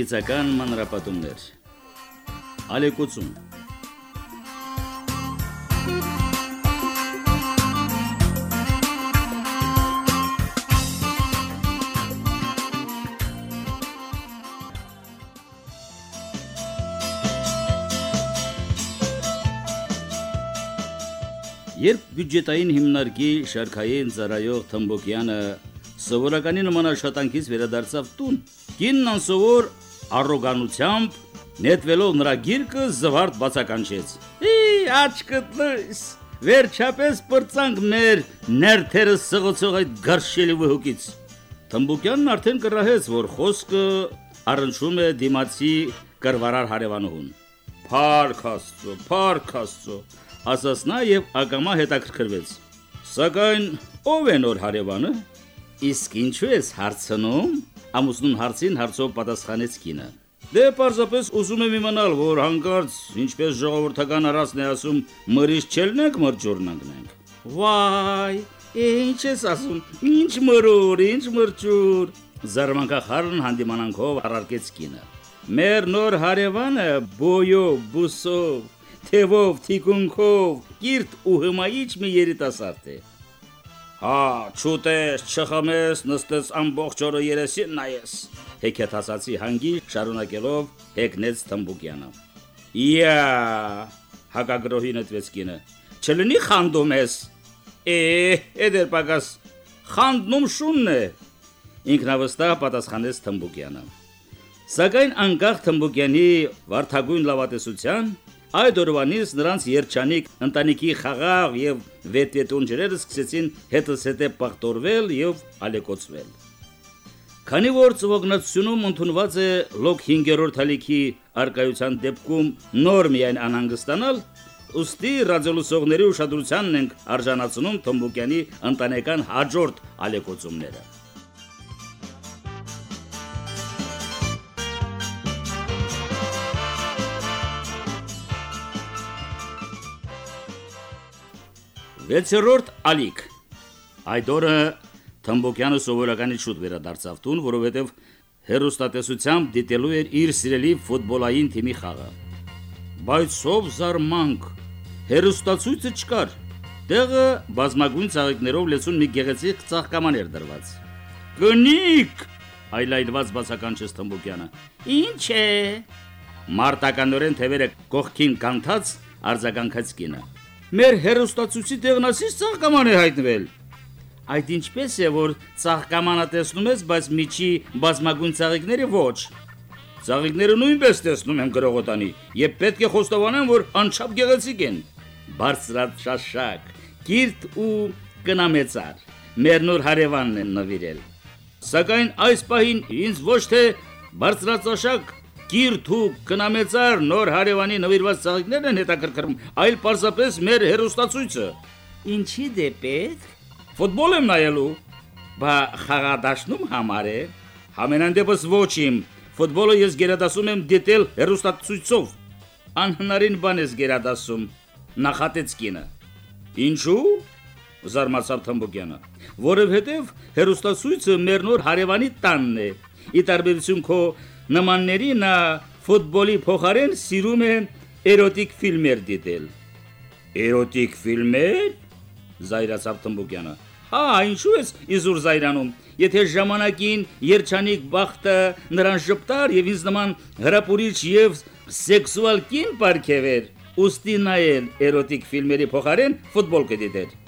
Երգիծական մանրապատումներ Ալեկոծում Երբ բյուջետային հիմնարկի շարքային ծառայող Թմբոկյանը սովորականի նման աշխատանքից վերադարձավ տուն, կինն անսովոր առոգանությամբ նետվելով նրա գիրկը զվարթ բացականչեց. «Ի, աչքդ լույս, վերջապես բրծանք մեր ներթերը սղոցող այդ գարշելի վհուկից»։ Թմբուկյանն արդեն կռահեց, որ խոսքը առնչում է դիմացի կրվարար հարևանուհուն։ «Փարք Աստծո, Փարք Աստծո», ասաց նա եւ ակամա հետաքրքրվեց։ Սակայն ով է նոր հարևանը։ Իսկ ինչու ես հարցնում։ Ամուսնուն հարցին հարցով պատասխանեց կինը։ Դե պարզապես ուզում եմ իմանալ, որ հանկարծ ինչպես ժողովրդական առածն է ասում, մրից չելնենք մրջորնանք։ Վայ, ինչ ես ասում։ Ինչ մրոր, ինչ մրջուր։ Զարմանքախառն հանդիմանանքով առարկեց կինը։ Մեր նոր հարևանը բոյո, բուսով, թևով, թիկունքով, կիրթ ու հմայիչ մի երիտասարդ է։ Հա, չուտես, չխմես, նստես ամբողջ օրը երեսին նայես։ Հեքիաթասացի հանգի շարունակելով հեգնեց Թմբուկյանը։ Իա, հակագրոհի նետվեց կինը։ Չլինի խանդում ես։ Է, էդեր պակաս խանդնում շունն է։ Ինքնավստահ պատասխանեց Թմբուկյանը։ Սակայն անկախ Թմբուկյանի վարթագույն լավատեսության Այդ օրվանից նրանց երջանիկ ընտանիքի խաղաղ եւ վետվետուն ջրերը սկսեցին հետս հետե պաղտորվել եւ ալեկոծվել։ Քանի որ ծվոգնացությունում ընդունված է լոկ 5-րդ հալիքի արկայության դեպքում նոր միայն անհանգստանալ, ուստի ռադիոլուսողների ուշադրությանն ենք արժանացնում Թոմբուկյանի ընտանեկան հաջորդ ալեկոծումները։ Վեցերորդ ալիք Այդ օրը Թմբոկյանը սովորականի շուտ վերադարձավ տուն, որովհետև հերոստատեսությամբ դիտելու էր իր սիրելի ֆուտբոլային թիմի խաղը։ Բայց ով զարմանք, հերոստացույցը չկար։ Տեղը բազմագույն ցաղիկներով լեցուն մի գեղեցիկ ծաղկաման էր դրված։ Գնիկ այլայլված բացականչեց Թմբոկյանը։ Ինչ է։ Մարտականորեն թևերը կողքին կանթած արձագանքած կինը մեր հերոստացույցի տեղնասից ցաղկաման է հայտնվել։ Այդ ինչպես է, որ ցաղկամանը տեսնում ես, բայց միջի բազմագույն ցաղիկները ոչ։ Ցաղիկները նույնպես տեսնում եմ գրողոտանի, եւ պետք է խոստովանեմ, որ անչափ գեղեցիկ են։ Բարձրած շաշակ, կիրթ ու կնամեցար։ Մեր նոր հարևանն են նվիրել։ Սակայն այս պահին ինձ ոչ թե բարձրացաշակ կիրթ ու կնամեցար նոր հարևանի նվիրված ծաղիկներն են հետաքրքրում, այլ պարզապես մեր հերոստացույցը։ Ինչի դե պետք։ Ֆուտբոլ եմ նայելու։ Բա խաղադաշնում համար է։ Համենայն դեպս ոչ իմ։ Ֆուտբոլը ես գերադասում եմ դիտել հերոստացույցով։ Անհնարին բան ես գերադասում։ Նախատեց կինը։ Ինչու՞։ զարմացավ Թմբոկյանը, որովհետև հերոստացույցը մեր նոր հարևանի տանն է։ Ի տարբերություն քո նմանների նա ֆուտբոլի փոխարեն սիրում է էրոտիկ ֆիլմեր դիտել։ Էրոտիկ ֆիլմեր? Զայրացավ Տմբուկյանը։ Հա, ինչու ես իզուր զայրանում։ Եթե ժամանակին երջանիկ բախտը նրան շփտար եւ ինձ նման հրապուրիչ եւ սեքսուալ կին պարգևեր, ուստի նայել էրոտիկ ֆիլմերի փոխարեն ֆուտբոլ կդիտեր։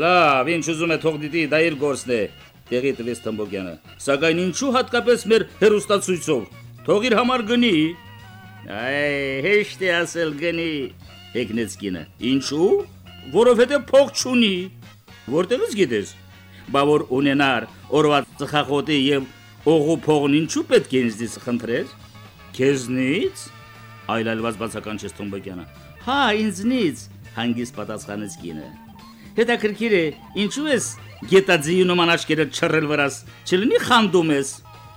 Լավ, ինչ ուզում է թող դիտի, դա իր գործն է տեղի տվեց Թմբոկյանը։ Սակայն ինչու հատկապես մեր հերոստացույցով։ Թող իր համար գնի։ Այ, հեշտ է ասել գնի, հեգնեց կինը։ Ինչու։ Որովհետև փող չունի։ Որտեղից գիտես։ Բա որ ունենար օրվա ծխախոտի եւ օղու փողն ինչու պետք է ինձնից խնդրեր։ Քեզնից։ Այլալված բացականչեց Թմբոկյանը։ Հա, ինձնից, հանգիստ պատասխանեց կինը։ Հետաքրքիր է, ինչու ես գետաձիյուն ման աչքերը չռել վրաս, չլինի խանդում ես։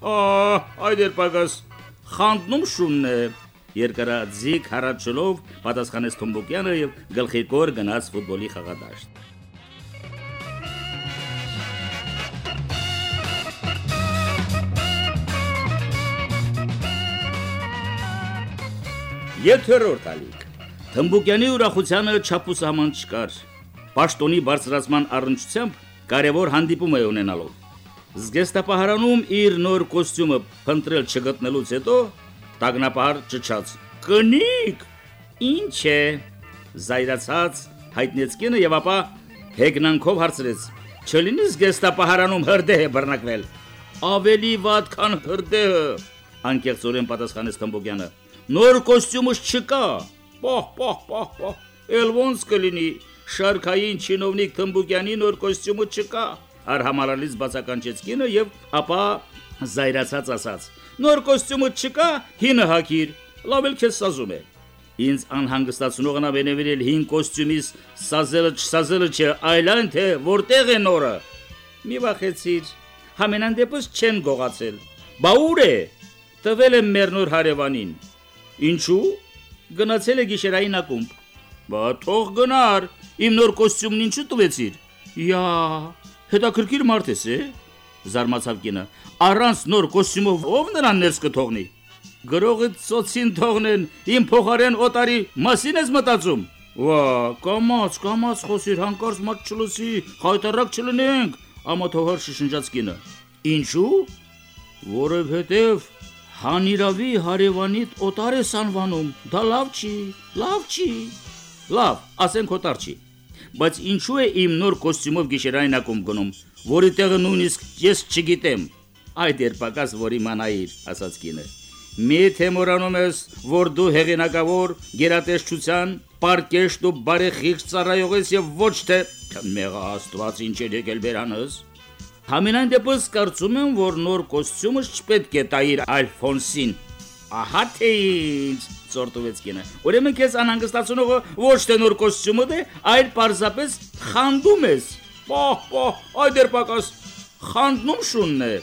Ահ, այդ էր պակաս խանդնում շունն է։ Երկարաձիգ հարաճելով պատասխանեց Թոմբոկյանը եւ գլխի կոր գնաց ֆուտբոլի խաղադաշտ։ Եթերորդ ալիք։ Թմբուկյանի ուրախությանը չափուսահման չկար։ Պաշտոնի բարձրացման առնչությամբ կարևոր հանդիպում է ունենալով։ Զգեստապահարանում իր նոր կոստյումը փնտրել չգտնելուց հետո տագնապահար ճճաց. «Կնիկ, ինչ է»։ Զայրացած հայտնեց կինը եւ ապա հեգնանքով հարցրեց. «Չլինի զգեստապահարանում հրդեհ է բռնակվել»։ Ավելի վատ քան հրդեհը, անկեղծորեն պատասխանեց Թմբուկյանը։ Նոր կոստյումս չկա։ Պահ, պահ, պահ, պահ։ Էլ ոնց կլինի։ Շարքային չինովնիկ Թմբուկյանի նոր կոստյումը չկա։ Արհամարալից բացականչեց կինը եւ ապա զայրացած ասաց. Նոր կոստյումը չկա, հինը հակիր։ Լավ էլ քեզ սազում է։ Ինձ անհանգստացնողն ավենևերել հին կոստյումից սազելը չսազելը չէ, այլ այն թե որտեղ է նորը։ Մի վախեցիր։ Համենան դեպս չեն գողացել։ Բա ուր է։ Տվել եմ մեր նոր հարևանին։ Ինչու։ Գնացել է գիշերային ակումբ։ Բա թող գնար։ Իմ նոր կոստյումն ինչու տվեցիր։ Յա, հետաքրքիր մարդ ես, է։ Զարմացավ կինը։ Առանց նոր կոստյումով ով նրան ներս կթողնի։ Գրողը ծոցին թողնեն, իմ փոխարեն օտարի մասին ես մտածում։ Ვა, կամաց, կամաց խոսիր, հանկարծ մատ չլսի, խայտարակ չլնենք, ամոթողար շշնջաց կինը։ Ինչու։ Որովհետև հանիրավի հարևանիդ օտար ես անվանում։ Դա լավ չի, լավ չի։ Լավ, ասենք օտար չի։ Բայց ինչու է իմ նոր կոստյումով գիշերային ակումբ գնում, որի տեղը նույնիսկ ես չգիտեմ։ Այդ երբակաս որ իմանայիր, ասաց կինը։ Մի թե մորանում ես, որ դու հեղինակավոր գերատեսչության պարկեշտ ու բարեխիղճ ծառայող ես եւ ոչ թե մեղա աստված ինչ է եկել բերանս։ Համենայն դեպս կարծում եմ, որ նոր կոստյումը չպետք է տայիր Ալֆոնսին։ Ահա թե ինչ ծորտուվեց կինը։ Ուրեմն քեզ անհանգստացնողը ոչ թե նոր կոստյումը դե, այլ պարզապես խանդում ես։ Պահ, պահ, այ դեր պակաս խանդնում շունն է։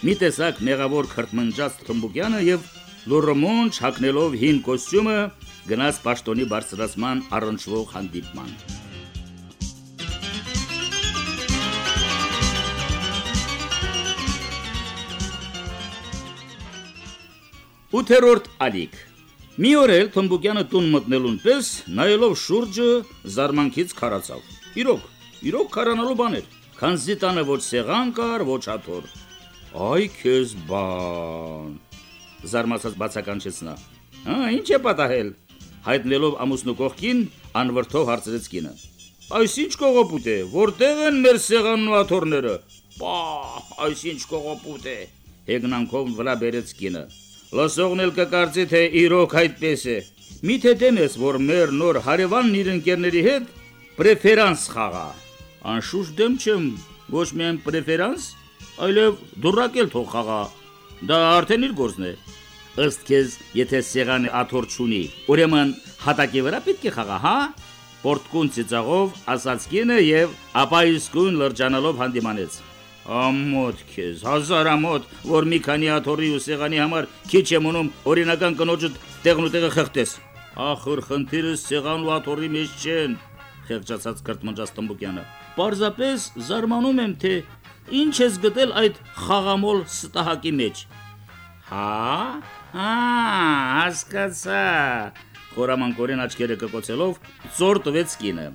Մի տեսակ մեղավոր քրտմնջած Թմբուկյանը եւ լուրմոնջ հակնելով հին կոստյումը գնաց պաշտոնի բարձրացման առնչվող հանդիպման։ Ութերորդ ալիք Մի օր էլ Թմբուկյանը տուն մտնելուն պես նայելով շուրջը զարմանքից քարացավ։ Իրոք, իրոք քարանալու բան էր։ Քանզի տանը ոչ սեղան կար, ոչ աթոռ։ Այ քեզ բան զարմացած բացականչեց նա։ Հա, ինչ է պատահել։ Հայտնելով ամուսնու կողքին, անվրդով հարցրեց կինը։ Այս ինչ կողոպուտ է, որտեղ են մեր սեղանն ու աթոռները։ Պա, այս ինչ կողոպուտ է։ Հեգնանքով վրա բերեց կինը։ Լսողն էլ կկարծի թե իրոք այդպես է։ Միթե դեմ ես, որ մեր նոր հարևանն իր ընկերների հետ պրեֆերանս խաղա։ Անշուշտ դեմ չեմ, ոչ միայն պրեֆերանս, այլև դուրակել թող խաղա։ Դա արդեն իր գործն է ըստ քեզ, եթե սեղանը աթոռ չունի, ուրեմն հատակի վրա պետք է խաղա, հա? Պորտկուն ծիծաղով ասաց կինը եւ ապա իսկույն լրջանալով հանդիմանեց։ Ամոթ քեզ, հազարամոթ, որ մի քանի աթոռի ու սեղանի համար քիչ եմ ունում օրինական կնոջը տեղնուտեղը խեղտես։ Ախր խնդիրը սեղան ու աթոռի մեջ չեն, խեղճացած կրտմնջաց Տմբուկյանը։ Պարզապես զարմանում եմ, թե ինչ ես գտել այդ խաղամոլ ստահակի մեջ։ Հա, հա, հասկացա։ Խորամանկորեն աչքերը կկոցելով ծոր տվեց կինը։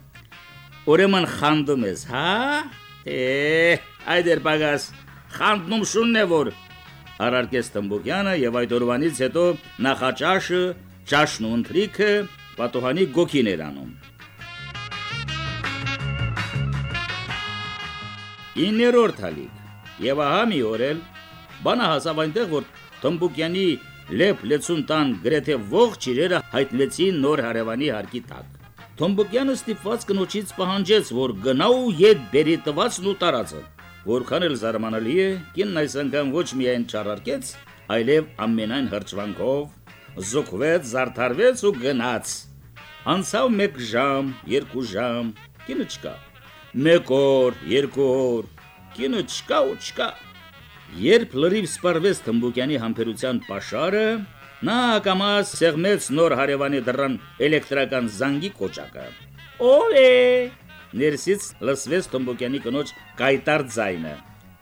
Ուրեմն խանդում ես, հա? Է, այդեր պագաս, խանդնում շունն է որ Արարկես Տմբուկյանը եւ այդ օրվանից հետո նախաճաշը, ճաշն ու ընթրիքը պատոհանի գոքին էր անում։ 9-րդ հալիկ։ Եվ ահա մի օր էլ բանը հասավ այնտեղ, որ Թմբուկյանի լեփ լեցուն տան գրեթե ողջ իրերը հայտնվեցին նոր հարևանի հարկի տակ։ Թմբուկյանը ստիպված կնոջից պահանջեց, որ գնա ու ետ բերի տվածն ու տարածը։ Որքան էլ զարմանալի է, կինն այս անգամ ոչ միայն չարարկեց, այլև ամենայն հրճվանքով զոքվեց, զարդարվեց ու գնաց։ Անցավ 1 ժամ, 2 ժամ, կինը չկա։ 1 օր, 2 օր, կինը չկա ու չկա։ Երբ լրիվ սպարվեց Թմբուկյանի համբերության pašարը, նա կամաց սեղմեց նոր հարևանի դռան էլեկտրական զանգի կոճակը։ Ո՞վ է։ Ներսից լսվեց Թմբուկյանի կնոջ կայտար ձայնը։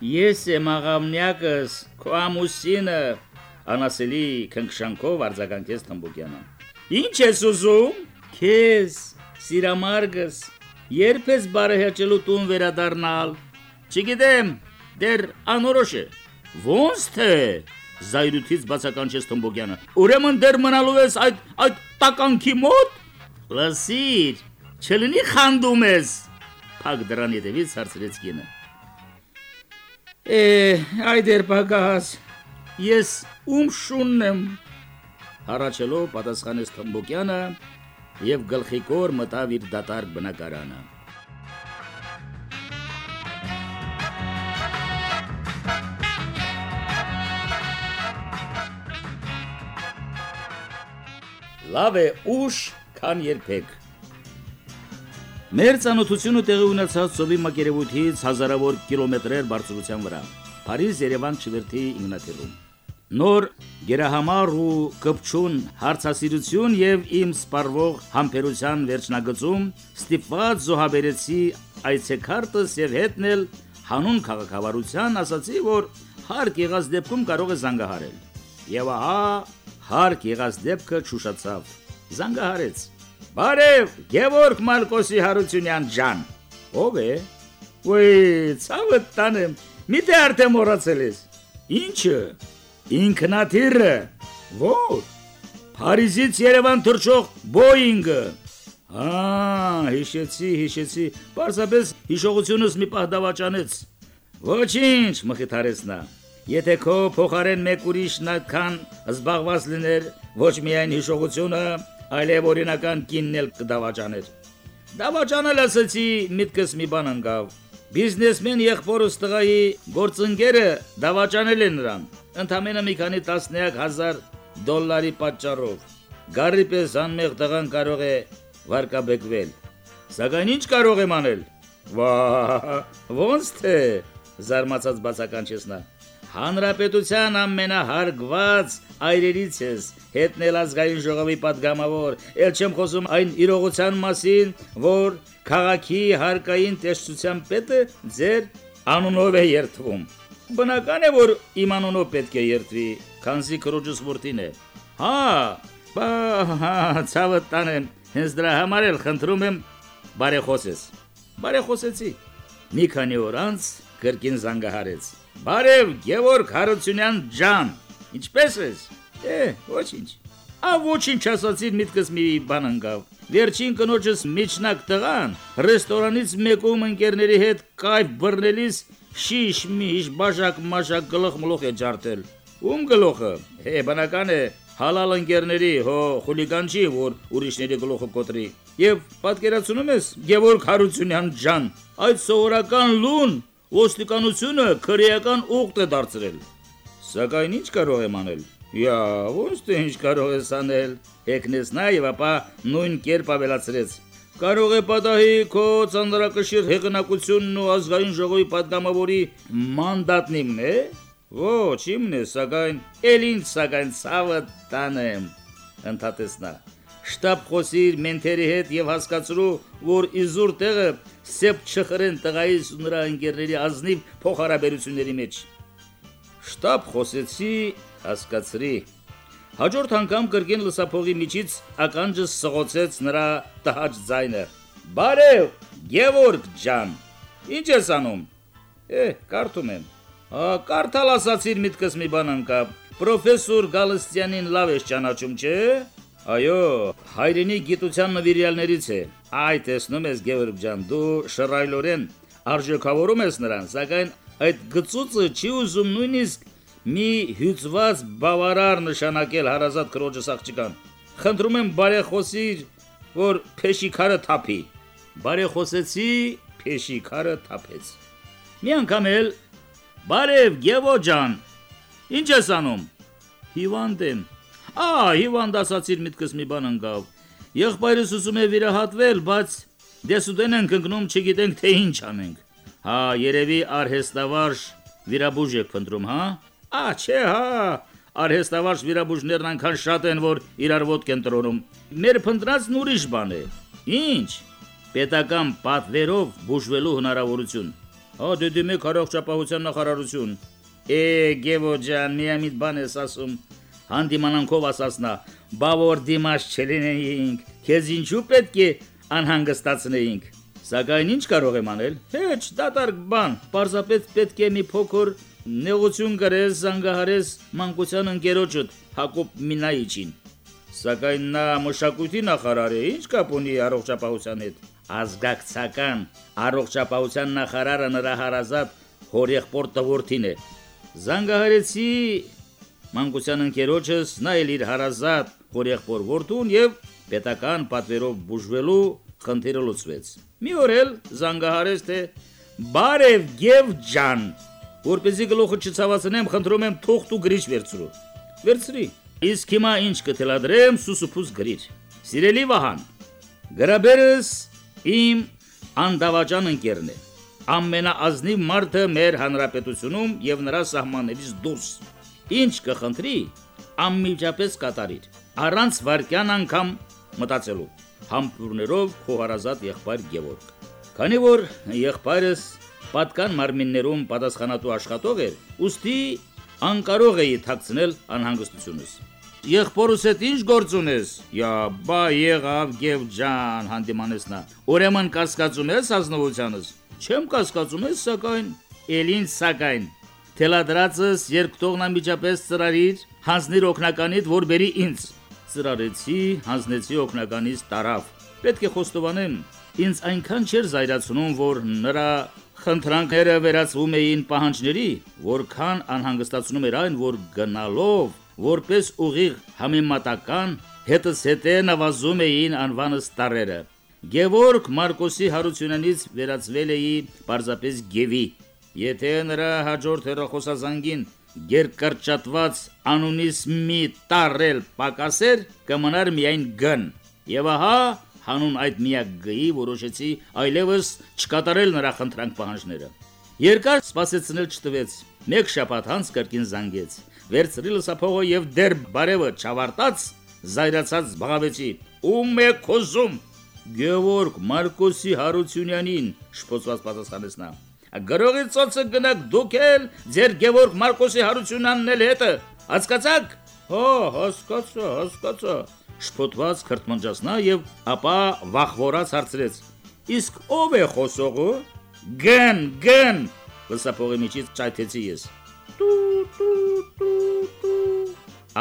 Ես եմ աղամնյակս, քո ամուսինը, անասելի քնքշանքով արձագանքեց Թմբուկյանը։ Ինչ ես ուզում։ Քեզ, սիրամարգս, երբ ես բարեհաճելու տուն վերադառնալ։ Չգիտեմ, դեռ անորոշ է։ Ոնց թե զայրույթից բացականչեց Թմբոկյանը։ Ուրեմն դեռ մնալու ես այդ այդ տականքի մոտ։ Լսիր, չլինի խանդում ես։ Փակ դրան ետևից հարցրեց կինը։ Է, այդ էր պակաս։ Ես ում շունն եմ։ Հառաչելով պատասխանեց Թմբոկյանը եւ գլխիկոր մտավ իր դատարկ բնակարանը։ Լավ է ուշ, քան երբեք։ Մեր ցանոթությունը տեղի ունեցած ծովի մակերևույթից հազարավոր կիլոմետրեր բարձրության վրա։ Փարիզ-Երևան չվերթի ինքնաթիռում։ Նոր գերահամար ու կպչուն հարցասիրություն եւ իմ սպարվող համբերության վերջնագծում ստիպված զոհաբերեցի այցեքարտս եւ հետնել հանուն քաղաքավարության ասացի, որ հարկ եղած դեպքում կարող է զանգահարել։ Եվ ահա հարկ եղած դեպքը ճուշացավ։ Զանգահարեց։ Բարև, Գևորգ Մարկոսի Հարությունյան ջան։ Ո՞վ է։ Ոյ, ցավը տանեմ։ Միթե արդեն մոռացել ես։ Ինչը։ Ինքնաթիռը։ Ո՞ր։ Փարիզից Երևան թռչող Boeing-ը։ Ա, հիշեցի, հիշեցի։ Պարզապես հիշողությունս մի պահ դավաճանեց։ Ոչինչ, մխիթարեց նա։ Եթե քո փոխարեն մեկ ուրիշն այդքան զբաղված լիներ, ոչ միայն հիշողությունը, այլև օրինական կինն էլ կդավաճաներ։ Դավաճանել ասացի, միտքս մի բան ընկավ։ Բիզնեսմեն եղբորս տղայի գործընկերը դավաճանել է նրան, ընդամենը մի քանի տասնյակ հազար դոլարի պատճառով։ Գարի պես անմեղ տղան կարող է վարկաբեկվել։ Սակայն ինչ կարող եմ անել։ Վա, ոնց թե զարմացած բացականչես նա հանրապետության ամենահարգված այրերից ես, հետնել ազգային ժողովի падգամավոր, ել չեմ խոսում այն իրողության մասին, որ քաղաքի հարկային տեսչության պետը ձեր անունով է երթվում։ Բնական է, որ իմ անունով պետք է երթվի, քանզի քրոջս ворթին է։ Հա, բա, հա, ցավը տանեմ, հենց դրա համար էլ խնդրում եմ բարեխոսես։ Բարեխոսեցի։ Մի քանի օր անց կրկին զանգահարեց Բարև, Գևորգ Հարությունյան ջան։ Ինչպե՞ս ես։ Է, ոչինչ։ Ա ոչինչ ասացին միտքս մի բան ընկավ։ Վերջին կնոջս միջնակ տղան ռեստորանից մեկում ընկերների հետ կայֆ բռնելիս շիշ միշ բաժակ մաշակ գլխ մլոխ է ջարդել։ Ում գլոխը։ Հե, բնական է, հալալ ընկերների, հո խուլիգան չի, որ ուրիշների գլոխը կոտրի։ Եվ պատկերացնում ես Գևորգ Հարությունյան ջան, այդ սովորական լուն ոստիկանությունը քրեական ուղտ է դարձրել։ Սակայն ինչ կարող եմ անել։ Յա, ոնց թե ինչ կարող ես անել։ Եկնես նա եւ ապա նույն կերպ ավելացրեց։ Կարող է պատահի քո ծանրակշիռ հեղնակությունն ու ազգային ժողովի падգամավորի մանդատն իմն է։ Ոչ, իմն է, սակայն ել ինչ սակայն ցավը տանեմ։ Ընդհատես նա։ Շտաբ խոսիր մենթերի հետ եւ հասկացրու, որ իզուր տեղը սեփ չխրեն տղայից ու նրա ընկերների ազնիվ փոխհարաբերությունների մեջ։ Շտաբ խոսեցի, հասկացրի։ Հաջորդ անգամ կրկին լսափողի միջից ականջը սղոցեց նրա տհաճ ձայնը։ Բարև, Գևորգ ջան։ Ինչ ես անում։ Է, կարդում եմ։ Ա, կարդալ ասացիր միտքս մի բան անկա։ Պրոֆեսոր Գալստյանին լավ ես ճանաչում, չէ՞։ Այո, հայրենի գիտության նվիրյալներից է։ Այ տեսնում ես Գևորգ ջան, դու շռայլորեն արժեքավորում ես նրան, սակայն այդ գծուծը չի ուզում նույնիսկ մի հյուծված բավարար նշանակել հարազատ քրոջս աղջկան։ Խնդրում եմ բարեխոսիր, որ փեշիկարը թափի։ Բարեխոսեցի, փեշիկարը թափեց։ Մի անգամ էլ Բարև Գևո ջան։ Ինչ ես անում։ Հիվանդ եմ։ Ա, հիվանդ ասացիր միտքս մի բան ընկավ։ Եղբայրս ուզում է վիրահատվել, բայց դեսուդեն ենք ընկնում, չգիտենք թե ինչ անենք։ Հա, երևի արհեստավարժ վիրաբուժ եք փնտրում, հա։ Ա, չէ, հա։ Արհեստավարժ վիրաբուժներն այնքան շատ են, որ իրար ոդկ են տրորում։ Մեր փնտրածն ուրիշ բան է։ Ինչ։ Պետական պատվերով բուժվելու հնարավորություն։ Հա, դե դիմեք առողջապահության նախարարություն։ Է, Գևո ջան, միամիտ բան ես ասում։ Հանդիմանանքով ասաց նա. «Բա որ դիմաց չլինեինք, քեզ ինչու պետք է անհանգստացնեինք»։ Սակայն ինչ կարող եմ անել։ Հեչ, դատարկ բան, պարզապես պետք է մի փոքր նեղություն գրես, զանգահարես մանկության ընկերոջդ Հակոբ Մինայիչին։ Սակայն նա մշակույթի նախարար է, ինչ կապ ունի առողջապահության հետ։ Ազգակցական առողջապահության նախարարը նրա հարազատ հորեղբոր տվորտին է։ Զանգահարեցի մանկության ընկերոջս, նա էլ իր հարազատ հորեղբոր որդուն եւ պետական պատվերով բուժվելու խնդիրը լուծվեց։ Մի օր էլ զանգահարեց թե բարև գև ջան, որպեսի գլուխը չցավացնեմ, խնդրում եմ թուղթ ու գրիչ վերցրու։ Վերցրի։ Իսկ հիմա ինչ կթելադրեմ սուսուփուս գրիր։ Սիրելի Վահան, գրաբերս իմ անդավաճան ընկերն է։ Ամենաազնիվ մարդը մեր հանրապետությունում եւ նրա սահմաններից դուրս։ Ինչ կխնդրի, անմիջապես կատարիր։ Առանց վարկյան անգամ մտածելու համբուրներով խոհարազատ եղբայր Գևորգ։ Քանի որ եղբայրս պատկան մարմիններում պատասխանատու աշխատող էր, ուստի անկարող էի թաքցնել անհանգստությունս։ Եղբորս հետ ինչ գործ ունես։ Յա, բա եղավ Գև ջան, հանդիմանես նա։ Ուրեմն կասկածում ես ազնվությանս։ Չեմ կասկածում ես, սակայն Էլին սակայն Թելադրածս երկտողնա միջապես ծրարիր, հանձնիր օկնականիդ, որ բերի ինձ։ Ծրարեցի, հանձնեցի օկնականից տարավ։ Պետք է խոստովանեմ, ինձ այնքան չէր զայրացնում, որ նրա խնդրանքները վերածվում էին պահանջների, որքան անհանգստացնում էր այն, որ գնալով որպես ուղիղ համեմատական հետս հետե նվազում էին անվանս տարերը։ Գևորգ Մարկոսի Հարությունյանից վերածվել էի պարզապես Գևի։ Եթե նրա հաջորդ հերոխոսազանգին գերկրճատված անունից մի տարել պակասեր, կմնար միայն գն։ Եվ ահա հանուն այդ միակ գի որոշեցի այլևս չկատարել նրա խնդրանք պահանջները։ Երկար սպասեցնել չտվեց։ Մեկ շաբաթ անց կրկին զանգեց։ Վերցրի լսափողը եւ դեր բարևը չավարտած զայրացած զբաղավեցի։ Ում է քոզում։ Գևորգ Մարկոսի Հարությունյանին շփոծված պատասխանեց նա։ Գրողի ծոցը գնաք դուք էլ ձեր Գևորգ Մարկոսի Հարությունյանն էլ հետը։ Հասկացաք։ Հո, հասկացա, հասկացա։ Շփոթված քրտմնջաց նա եւ ապա վախվորած հարցրեց. Իսկ ով է խոսողը։ Գն, գն։ Լսափողի միջից ճայթեցի ես։ Տու տու տու տու։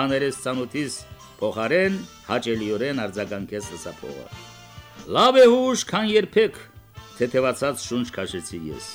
Աներես ցանոթիս փոխարեն հաճելիորեն արձագանքեց լսափողը։ Լավ է հուշ, քան երբեք թեթևացած շունչ քաշեցի ես։